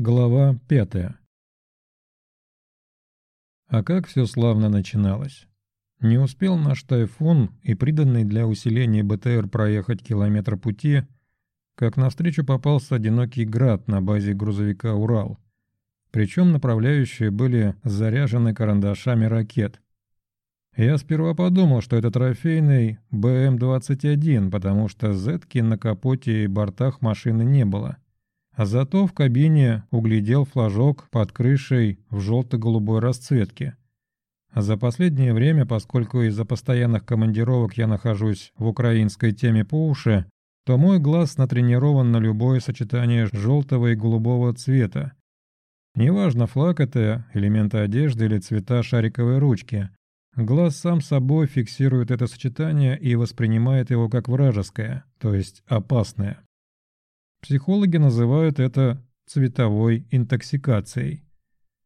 Глава пятая. А как все славно начиналось. Не успел наш «Тайфун» и приданный для усиления БТР проехать километр пути, как навстречу попался одинокий град на базе грузовика «Урал». Причем направляющие были заряжены карандашами ракет. Я сперва подумал, что это трофейный БМ-21, потому что «Зетки» на капоте и бортах машины не было – а зато в кабине углядел флажок под крышей в желто-голубой расцветке. А за последнее время, поскольку из-за постоянных командировок я нахожусь в украинской теме по уши, то мой глаз натренирован на любое сочетание желтого и голубого цвета. Неважно, флаг это, элементы одежды или цвета шариковой ручки. Глаз сам собой фиксирует это сочетание и воспринимает его как вражеское, то есть опасное. Психологи называют это цветовой интоксикацией.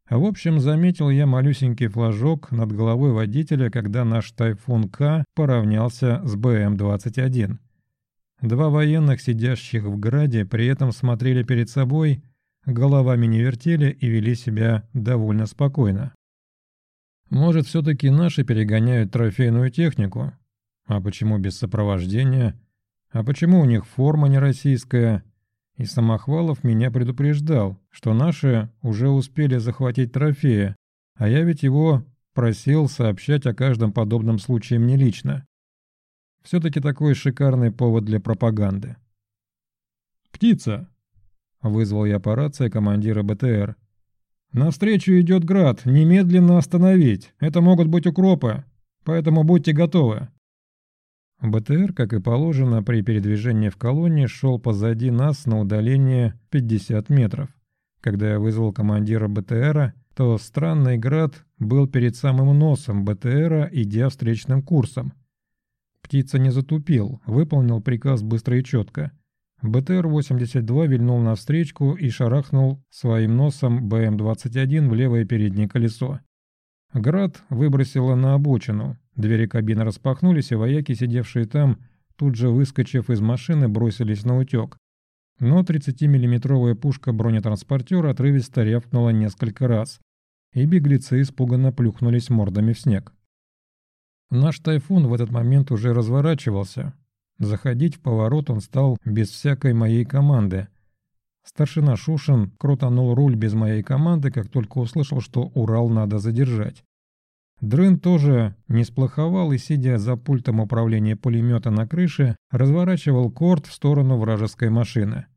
А в общем, заметил я малюсенький флажок над головой водителя, когда наш «Тайфун К» поравнялся с БМ-21. Два военных, сидящих в граде, при этом смотрели перед собой, головами не вертели и вели себя довольно спокойно. Может, все-таки наши перегоняют трофейную технику? А почему без сопровождения? А почему у них форма не российская? И Самохвалов меня предупреждал, что наши уже успели захватить трофея, а я ведь его просил сообщать о каждом подобном случае мне лично. Все-таки такой шикарный повод для пропаганды. «Птица!» — вызвал я по рации командира БТР. «Навстречу идет град, немедленно остановить. Это могут быть укропы, поэтому будьте готовы». БТР, как и положено при передвижении в колонне, шел позади нас на удаление 50 метров. Когда я вызвал командира БТРа, то странный град был перед самым носом БТРа, идя встречным курсом. Птица не затупил, выполнил приказ быстро и четко. БТР-82 вильнул навстречку и шарахнул своим носом БМ-21 в левое переднее колесо. Град выбросило на обочину, Двери кабины распахнулись, и вояки, сидевшие там, тут же выскочив из машины, бросились на утек. Но 30-миллиметровая пушка бронетранспортера отрывисто рявкнула несколько раз, и беглецы испуганно плюхнулись мордами в снег. Наш «Тайфун» в этот момент уже разворачивался. Заходить в поворот он стал без всякой моей команды. Старшина Шушин крутанул руль без моей команды, как только услышал, что Урал надо задержать. Дрын тоже не сплоховал и, сидя за пультом управления пулемета на крыше, разворачивал корт в сторону вражеской машины.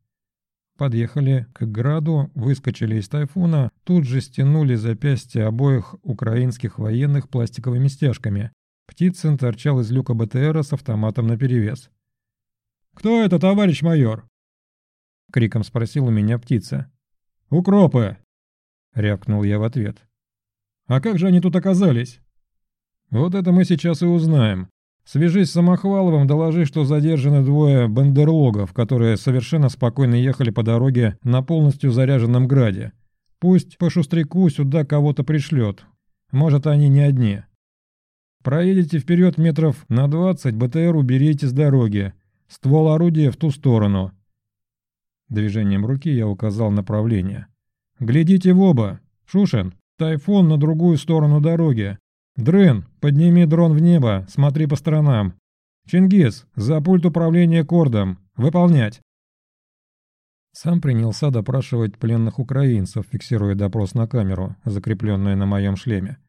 Подъехали к граду, выскочили из тайфуна, тут же стянули запястья обоих украинских военных пластиковыми стяжками. Птицын торчал из люка БТРа с автоматом наперевес. «Кто это, товарищ майор?» — криком спросил у меня птица. «Укропы!» — рявкнул я в ответ. А как же они тут оказались? Вот это мы сейчас и узнаем. Свяжись с Самохваловым, доложи, что задержаны двое бандерлогов, которые совершенно спокойно ехали по дороге на полностью заряженном граде. Пусть по шустряку сюда кого-то пришлет. Может, они не одни. Проедете вперед метров на 20, БТР уберите с дороги. Ствол орудия в ту сторону. Движением руки я указал направление. «Глядите в оба! Шушин, Тайфун на другую сторону дороги. Дрын, подними дрон в небо, смотри по сторонам. Чингис, за пульт управления кордом. Выполнять. Сам принялся допрашивать пленных украинцев, фиксируя допрос на камеру, закрепленную на моем шлеме.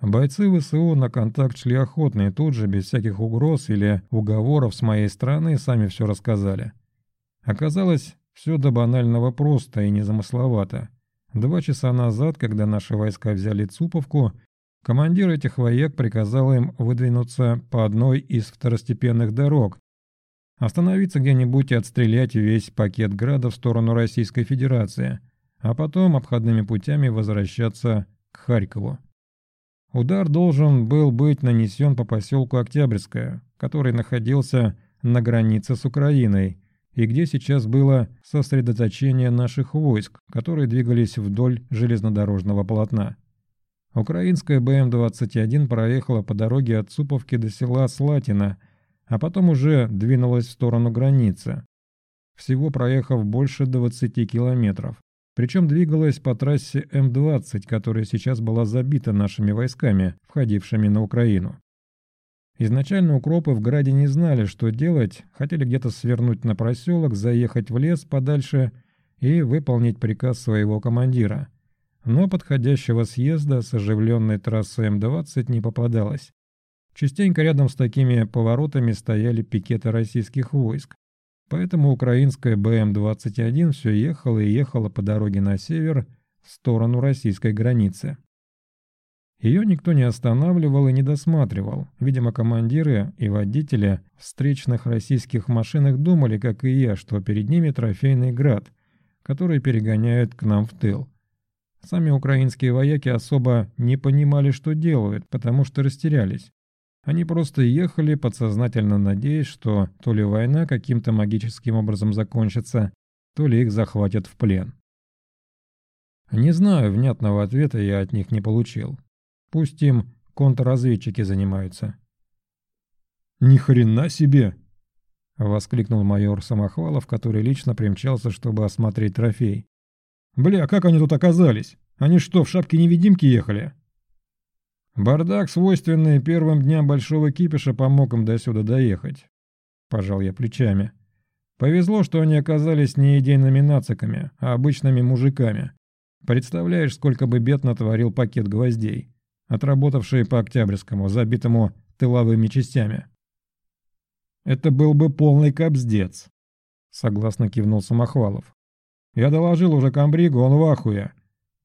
Бойцы ВСУ на контакт шли охотно и тут же, без всяких угроз или уговоров с моей стороны, сами все рассказали. Оказалось, все до банального просто и незамысловато. Два часа назад, когда наши войска взяли Цуповку, командир этих вояк приказал им выдвинуться по одной из второстепенных дорог, остановиться где-нибудь и отстрелять весь пакет града в сторону Российской Федерации, а потом обходными путями возвращаться к Харькову. Удар должен был быть нанесен по поселку Октябрьское, который находился на границе с Украиной, и где сейчас было сосредоточение наших войск, которые двигались вдоль железнодорожного полотна. Украинская БМ-21 проехала по дороге от Суповки до села Слатина, а потом уже двинулась в сторону границы. Всего проехав больше 20 километров. Причем двигалась по трассе М-20, которая сейчас была забита нашими войсками, входившими на Украину. Изначально укропы в Граде не знали, что делать, хотели где-то свернуть на проселок, заехать в лес подальше и выполнить приказ своего командира. Но подходящего съезда с оживленной трассы М-20 не попадалось. Частенько рядом с такими поворотами стояли пикеты российских войск. Поэтому украинская БМ-21 все ехала и ехала по дороге на север в сторону российской границы. Ее никто не останавливал и не досматривал. Видимо, командиры и водители встречных российских машинах думали, как и я, что перед ними трофейный град, который перегоняют к нам в тыл. Сами украинские вояки особо не понимали, что делают, потому что растерялись. Они просто ехали, подсознательно надеясь, что то ли война каким-то магическим образом закончится, то ли их захватят в плен. Не знаю, внятного ответа я от них не получил. Пусть им контрразведчики занимаются. «Ни хрена себе!» — воскликнул майор Самохвалов, который лично примчался, чтобы осмотреть трофей. «Бля, как они тут оказались? Они что, в шапке-невидимки ехали?» Бардак, свойственный первым дням большого кипиша, помог им до сюда доехать. Пожал я плечами. Повезло, что они оказались не идейными нациками, а обычными мужиками. Представляешь, сколько бы бед натворил пакет гвоздей, отработавший по Октябрьскому, забитому тыловыми частями. Это был бы полный капздец, согласно кивнул Самохвалов. Я доложил уже комбригу, он в ахуе.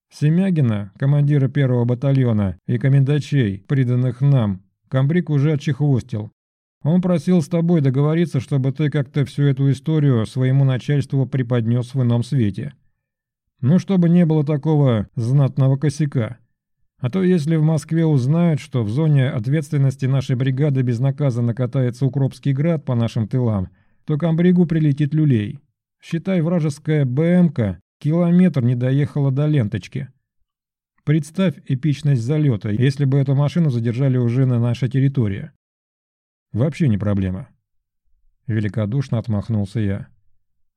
Семягина, командира первого батальона, и комендачей, приданных нам, комбриг уже отчехвостил. Он просил с тобой договориться, чтобы ты как-то всю эту историю своему начальству преподнес в ином свете. Ну, чтобы не было такого знатного косяка. А то если в Москве узнают, что в зоне ответственности нашей бригады безнаказанно катается Укропский град по нашим тылам, то комбригу прилетит люлей. Считай, вражеская БМК Километр не доехала до ленточки. Представь эпичность залета, если бы эту машину задержали уже на нашей территории. Вообще не проблема. Великодушно отмахнулся я.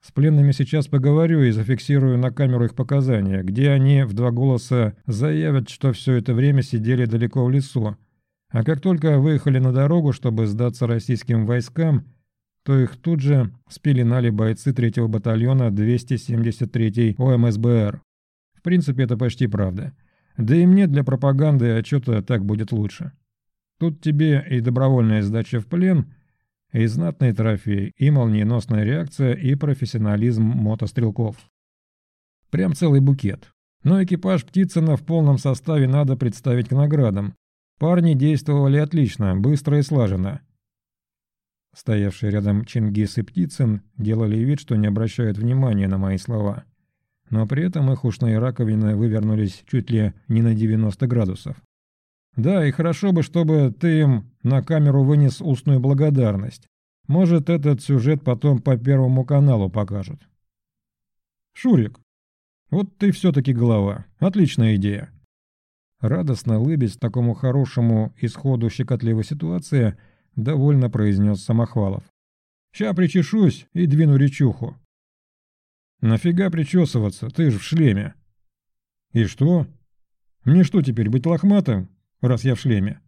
С пленными сейчас поговорю и зафиксирую на камеру их показания, где они в два голоса заявят, что все это время сидели далеко в лесу. А как только выехали на дорогу, чтобы сдаться российским войскам, то их тут же спеленали бойцы 3-го батальона 273-й ОМСБР. В принципе, это почти правда. Да и мне для пропаганды отчета так будет лучше. Тут тебе и добровольная сдача в плен, и знатный трофей, и молниеносная реакция, и профессионализм мотострелков. Прям целый букет. Но экипаж Птицына в полном составе надо представить к наградам. Парни действовали отлично, быстро и слаженно. Стоявшие рядом Чингис и Птицын делали вид, что не обращают внимания на мои слова. Но при этом их ушные раковины вывернулись чуть ли не на 90 градусов. Да, и хорошо бы, чтобы ты им на камеру вынес устную благодарность. Может, этот сюжет потом по Первому каналу покажут. Шурик, вот ты все-таки голова. Отличная идея. Радостно лыбясь такому хорошему исходу щекотливой ситуации –— довольно произнес Самохвалов. «Ща причешусь и двину речуху». «Нафига причесываться? Ты ж в шлеме». «И что? Мне что теперь, быть лохматым, раз я в шлеме?»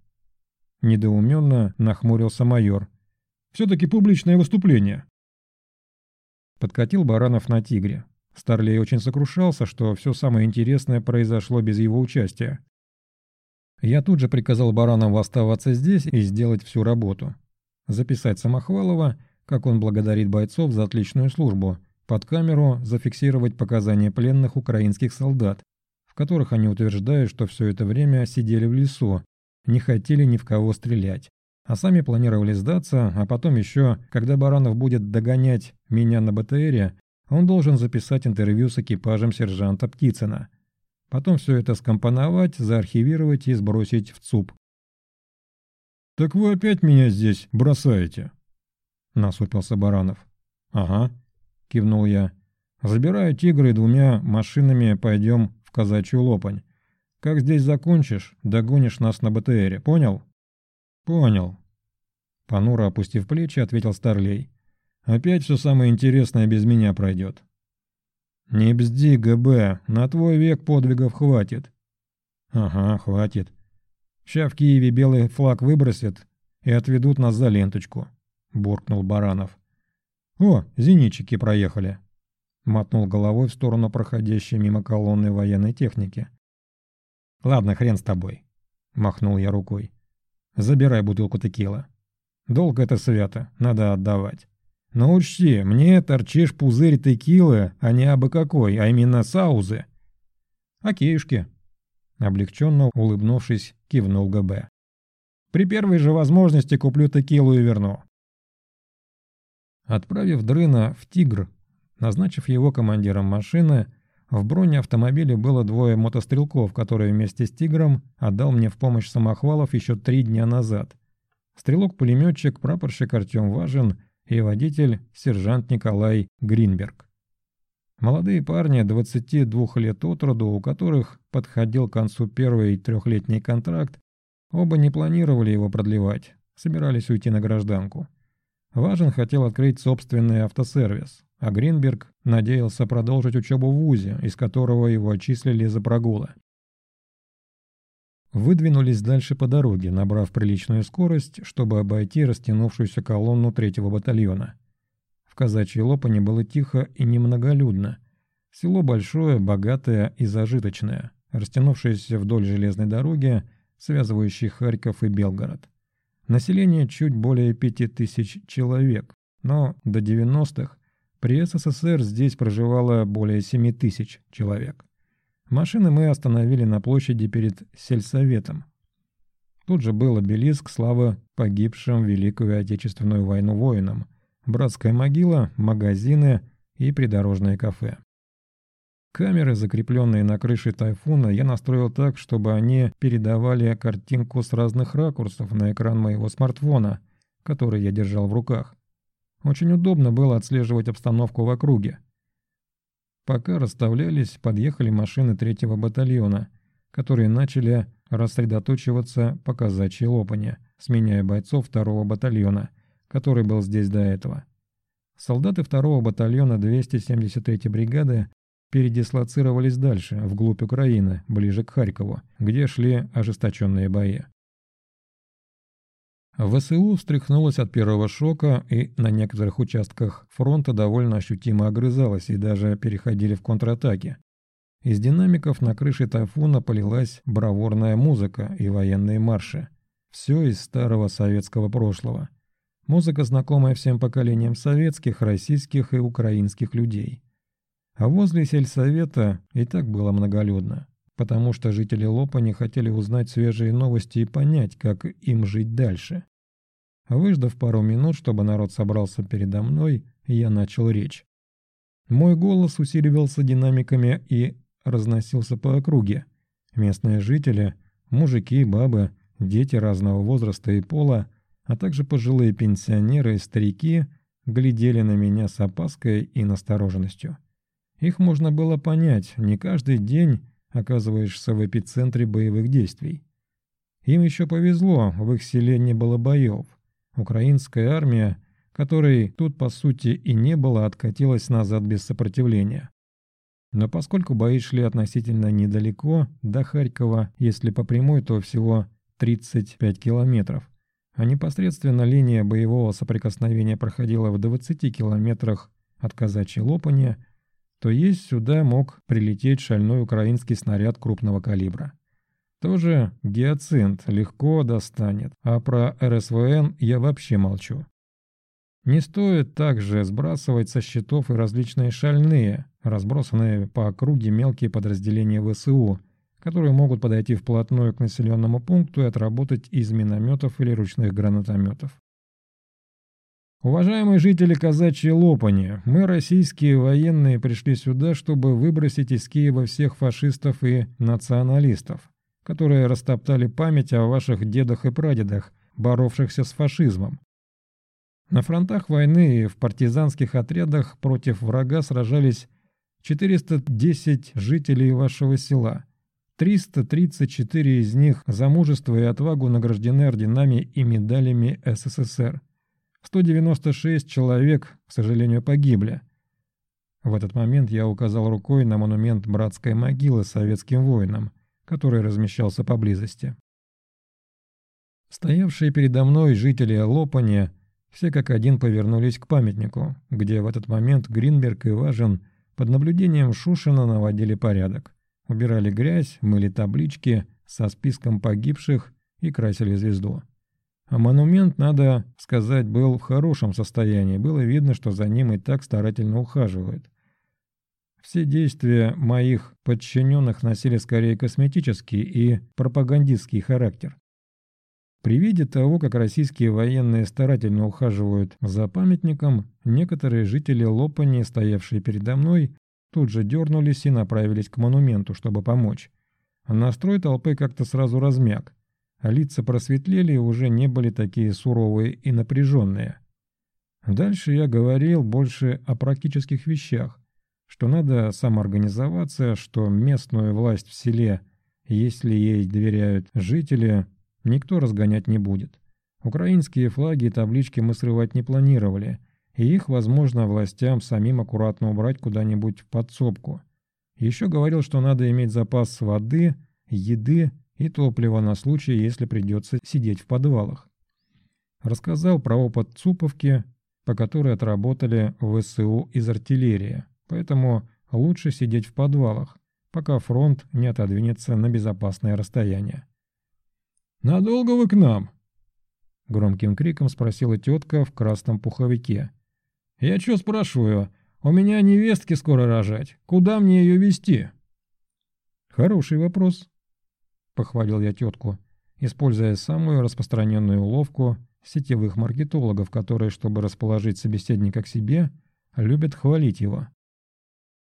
Недоуменно нахмурился майор. «Все-таки публичное выступление». Подкатил Баранов на «Тигре». Старлей очень сокрушался, что все самое интересное произошло без его участия. Я тут же приказал Баранову оставаться здесь и сделать всю работу. Записать Самохвалова, как он благодарит бойцов за отличную службу, под камеру зафиксировать показания пленных украинских солдат, в которых они утверждают, что все это время сидели в лесу, не хотели ни в кого стрелять, а сами планировали сдаться, а потом еще, когда Баранов будет догонять меня на БТРе, он должен записать интервью с экипажем сержанта Птицына. Потом все это скомпоновать, заархивировать и сбросить в ЦУП. «Так вы опять меня здесь бросаете?» Насупился Баранов. «Ага», — кивнул я. «Забираю тигры и двумя машинами пойдем казачью лопань. Как здесь закончишь, догонишь нас на БТРе, понял?» «Понял». Понуро опустив плечи, ответил Старлей. «Опять все самое интересное без меня пройдет». «Не бзди, ГБ, на твой век подвигов хватит». «Ага, хватит. Ща в Киеве белый флаг выбросят и отведут нас за ленточку», — буркнул Баранов. «О, зенитчики проехали», — мотнул головой в сторону проходящей мимо колонны военной техники. «Ладно, хрен с тобой», — махнул я рукой. «Забирай бутылку текила. Долг это свято, надо отдавать». Но учти, мне торчишь пузырь текилы, а не абы какой, а именно саузы. Окейушки. Облегченно улыбнувшись, кивнул ГБ. При первой же возможности куплю текилу и верну. Отправив Дрына в «Тигр», назначив его командиром машины, в броне автомобиля было двое мотострелков, которые вместе с «Тигром» отдал мне в помощь самохвалов еще три дня назад. Стрелок-пулеметчик, прапорщик Артем Важин — и водитель сержант Николай Гринберг. Молодые парни 22 лет от роду, у которых подходил к концу первый трехлетний контракт, оба не планировали его продлевать, собирались уйти на гражданку. Важен хотел открыть собственный автосервис, а Гринберг надеялся продолжить учебу в ВУЗе, из которого его отчислили за прогулы. Выдвинулись дальше по дороге, набрав приличную скорость, чтобы обойти растянувшуюся колонну третьего батальона. В казачьей Лопане было тихо и немноголюдно. Село большое, богатое и зажиточное, растянувшееся вдоль железной дороги, связывающей Харьков и Белгород. Население чуть более пяти тысяч человек, но до 90-х при СССР здесь проживало более семи тысяч человек. Машины мы остановили на площади перед сельсоветом. Тут же был обелиск славы погибшим в Великую Отечественную войну воинам, братская могила, магазины и придорожное кафе. Камеры, закрепленные на крыше тайфуна, я настроил так, чтобы они передавали картинку с разных ракурсов на экран моего смартфона, который я держал в руках. Очень удобно было отслеживать обстановку в округе. Пока расставлялись, подъехали машины третьего батальона, которые начали рассредоточиваться по казачьей лопане, сменяя бойцов второго батальона, который был здесь до этого. Солдаты второго батальона 273-й бригады передислоцировались дальше, вглубь Украины, ближе к Харькову, где шли ожесточенные бои. ВСУ встряхнулась от первого шока и на некоторых участках фронта довольно ощутимо огрызалась и даже переходили в контратаки. Из динамиков на крыше тайфуна полилась бравурная музыка и военные марши. Все из старого советского прошлого. Музыка, знакомая всем поколениям советских, российских и украинских людей. А возле сельсовета и так было многолюдно потому что жители Лопани хотели узнать свежие новости и понять, как им жить дальше. Выждав пару минут, чтобы народ собрался передо мной, я начал речь. Мой голос усиливался динамиками и разносился по округе. Местные жители, мужики, бабы, дети разного возраста и пола, а также пожилые пенсионеры и старики глядели на меня с опаской и настороженностью. Их можно было понять, не каждый день оказываешься в эпицентре боевых действий. Им еще повезло, в их селе не было боев. Украинская армия, которой тут по сути и не было, откатилась назад без сопротивления. Но поскольку бои шли относительно недалеко, до Харькова, если по прямой, то всего 35 километров, а непосредственно линия боевого соприкосновения проходила в 20 километрах от казачьей Лопани, то есть сюда мог прилететь шальной украинский снаряд крупного калибра. Тоже гиацинт легко достанет, а про РСВН я вообще молчу. Не стоит также сбрасывать со счетов и различные шальные, разбросанные по округе мелкие подразделения ВСУ, которые могут подойти вплотную к населенному пункту и отработать из минометов или ручных гранатометов. Уважаемые жители казачьей Лопани, мы, российские военные, пришли сюда, чтобы выбросить из Киева всех фашистов и националистов, которые растоптали память о ваших дедах и прадедах, боровшихся с фашизмом. На фронтах войны и в партизанских отрядах против врага сражались 410 жителей вашего села. 334 из них за мужество и отвагу награждены орденами и медалями СССР. 196 человек, к сожалению, погибли. В этот момент я указал рукой на монумент братской могилы советским воинам, который размещался поблизости. Стоявшие передо мной жители Лопани все как один повернулись к памятнику, где в этот момент Гринберг и Важин под наблюдением Шушина наводили порядок. Убирали грязь, мыли таблички со списком погибших и красили звезду. А монумент, надо сказать, был в хорошем состоянии. Было видно, что за ним и так старательно ухаживают. Все действия моих подчиненных носили скорее косметический и пропагандистский характер. При виде того, как российские военные старательно ухаживают за памятником, некоторые жители Лопани, стоявшие передо мной, тут же дернулись и направились к монументу, чтобы помочь. Настрой толпы как-то сразу размяк, лица просветлели и уже не были такие суровые и напряженные. Дальше я говорил больше о практических вещах, что надо самоорганизоваться, что местную власть в селе, если ей доверяют жители, никто разгонять не будет. Украинские флаги и таблички мы срывать не планировали, и их, возможно, властям самим аккуратно убрать куда-нибудь в подсобку. Еще говорил, что надо иметь запас воды, еды и топлива на случай, если придется сидеть в подвалах. Рассказал про опыт Цуповки, по которой отработали в СУ из артиллерии, поэтому лучше сидеть в подвалах, пока фронт не отодвинется на безопасное расстояние. «Надолго вы к нам?» Громким криком спросила тетка в красном пуховике. «Я чё спрашиваю? У меня невестки скоро рожать. Куда мне ее вести? «Хороший вопрос», — похвалил я тетку, используя самую распространенную уловку сетевых маркетологов, которые, чтобы расположить собеседника к себе, любят хвалить его.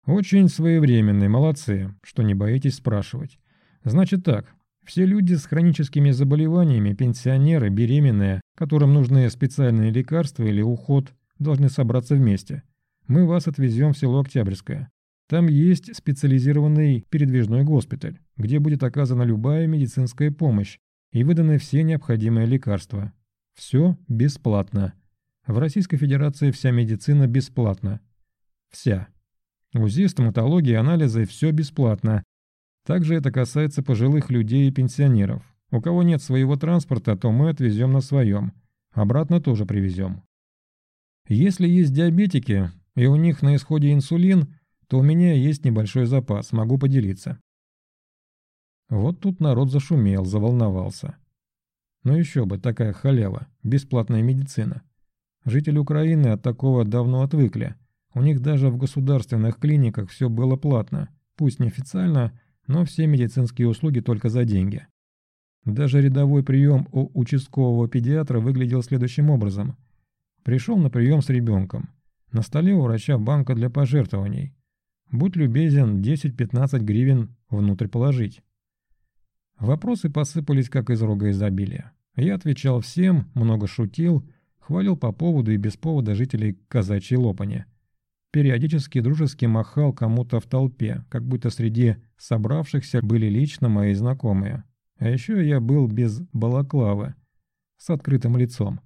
«Очень своевременные, молодцы, что не боитесь спрашивать. Значит так, все люди с хроническими заболеваниями, пенсионеры, беременные, которым нужны специальные лекарства или уход, должны собраться вместе. Мы вас отвезем в село Октябрьское. Там есть специализированный передвижной госпиталь, где будет оказана любая медицинская помощь и выданы все необходимые лекарства. Все бесплатно. В Российской Федерации вся медицина бесплатна. Вся. УЗИ, стоматология, анализы – все бесплатно. Также это касается пожилых людей и пенсионеров. У кого нет своего транспорта, то мы отвезем на своем. Обратно тоже привезем. Если есть диабетики, и у них на исходе инсулин, то у меня есть небольшой запас, могу поделиться. Вот тут народ зашумел, заволновался. Ну еще бы, такая халява, бесплатная медицина. Жители Украины от такого давно отвыкли. У них даже в государственных клиниках все было платно, пусть неофициально, но все медицинские услуги только за деньги. Даже рядовой прием у участкового педиатра выглядел следующим образом. Пришел на прием с ребенком. На столе у врача банка для пожертвований. Будь любезен, 10-15 гривен внутрь положить. Вопросы посыпались как из рога изобилия. Я отвечал всем, много шутил, хвалил по поводу и без повода жителей казачьей лопани. Периодически дружески махал кому-то в толпе, как будто среди собравшихся были лично мои знакомые. А еще я был без балаклавы, с открытым лицом.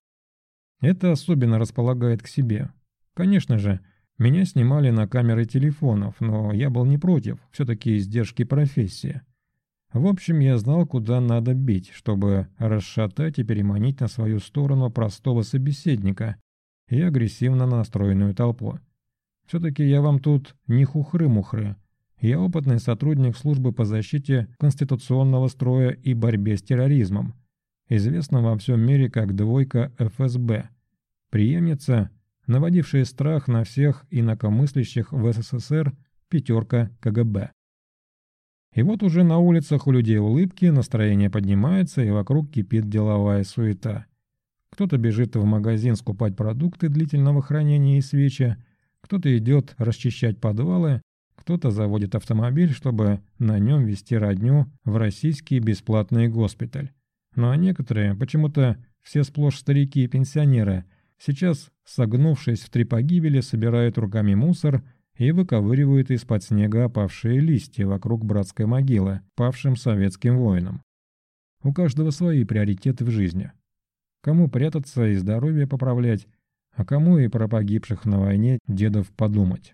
Это особенно располагает к себе. Конечно же, меня снимали на камеры телефонов, но я был не против, все-таки издержки профессии. В общем, я знал, куда надо бить, чтобы расшатать и переманить на свою сторону простого собеседника и агрессивно настроенную толпу. Все-таки я вам тут не хухры-мухры. Я опытный сотрудник службы по защите конституционного строя и борьбе с терроризмом, известном во всем мире как «двойка ФСБ», преемница наводившие страх на всех инакомыслящих в СССР пятерка КГБ. И вот уже на улицах у людей улыбки, настроение поднимается, и вокруг кипит деловая суета. Кто-то бежит в магазин скупать продукты длительного хранения и свечи, кто-то идет расчищать подвалы, кто-то заводит автомобиль, чтобы на нем вести родню в российский бесплатный госпиталь. Ну а некоторые, почему-то все сплошь старики и пенсионеры – Сейчас, согнувшись в три погибели, собирает руками мусор и выковыривает из-под снега опавшие листья вокруг братской могилы павшим советским воинам. У каждого свои приоритеты в жизни. Кому прятаться и здоровье поправлять, а кому и про погибших на войне дедов подумать.